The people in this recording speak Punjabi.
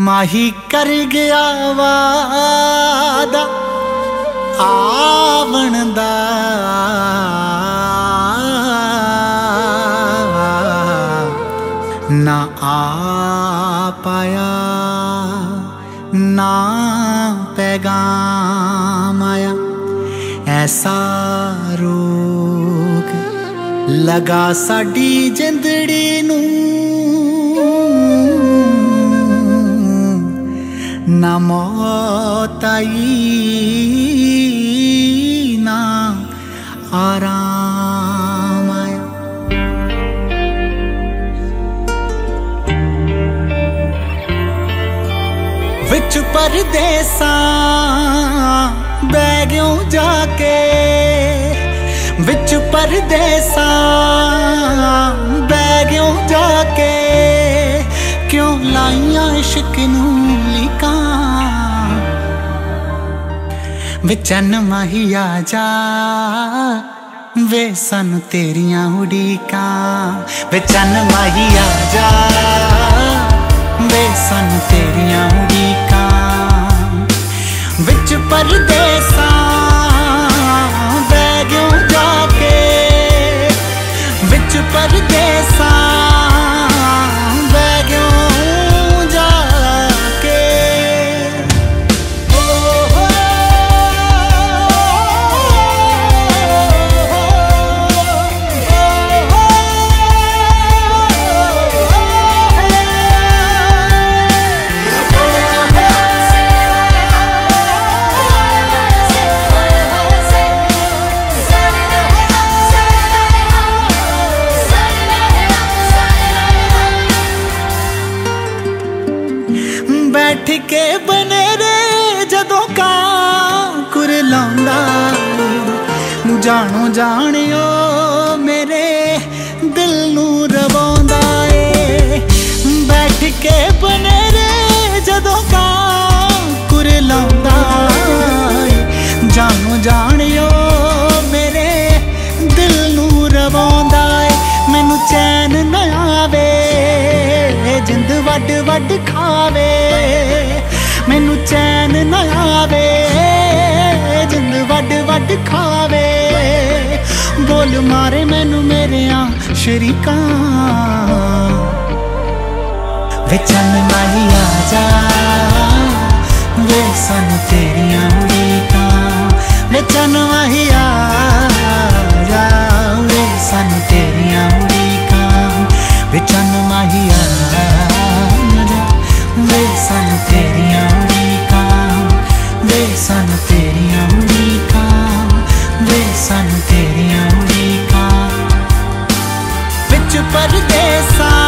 ਮਾਹੀ ਕਰ ਗਿਆ ਵਾਦਾ, ਆਵਣ ਦਾ। ਨਾ ਆ ਪਾਇਆ, ਨਾ ਪੈਗਾਮ ਆਇਆ ਐਸਾ ਰੋਗ ਲਗਾ ਸਾਡੀ ਜਿੰਦੜੀ ਨੂੰ। ਨਾ ਮੌਤ ਆਈ ਨਾ ਆਰਾਮ ਆਇਆ ਵਿੱਚ ਪਰਦੇਸਾਂ ਬੈਗਿਓ ਜਾ ਕੇ। ਵਿੱਚ ਪਰਦੇਸਾਂ ਬੈਗਿਓ ਜਾ ਲਾਈਆਂ ਇਸ਼ਕ ਨੂੰ ਲਿਕਾਂ। ਵਿਚਨ ਮਾਹੀਆ ਜਾ। ਵੇ ਸਾਨੂੰ ਤੇਰੀਆਂ ਉਡੀਕਾਂ। ਵਿਚਨ ਮਾਹੀਆ ਜਾ। ਵੇ ਸਾਨੂੰ ਤੇਰੀਆਂ ਜਾਣੋ, ਜਾਣਿਓ, ਮੇਰੇ ਦਿਲ ਨੂੰ ਰਵਾਉਂਦਾ ਏ। ਬੈਠ ਕੇ ਬਨੇਰੇ ਜਦੋਂ ਕਾਂ ਕੁਰ ਏ। ਜਾਣੋ, ਜਾਣਿਓ, ਮੇਰੇ ਦਿਲ ਨੂੰ ਰਵਾਉਂਦਾ ਏ। ਮੈਨੂੰ ਚੈਨ ਨਾ ਆਵੇ, ਜਿੰਦ ਵੱਡ ਵੱਡ ਖਾਵੇ। ਮੈਨੂੰ ਚੈਨ ਨਾ ਆਵੇ, ਜਿੰਦ ਵੱਡ ਵੱਡ ਖਾਵੇ ਸ਼ਰੀਕਾਂ। ਵੇ ਚੱਲ ਮਾਹੀ ਆ ਜਾ। ਵੇ ਸਾਨੂੰ ਤੇਰੀਆਂ ਉਡੀਕਾਂ। ਵੇ ਚੱਲ ਮਾਹੀ ਆ ਜਾ। ਵੇ ਸਾਨੂੰ ਤੇਰੀਆਂ ਉਡੀਕਾਂ। ਵੇ ਚੱਲ ਮਾਹੀ ਆ ਜਾ। ਵੇ ਸਾਨੂੰ ਤੇਰੀਆਂ ਉਡੀਕਾਂ। ਵੇ ਸਾਨੂੰ ਤੇਰੀਆਂ ਉਡੀਕਾਂ। ਵੇ ਸਾਨੂੰ după descer.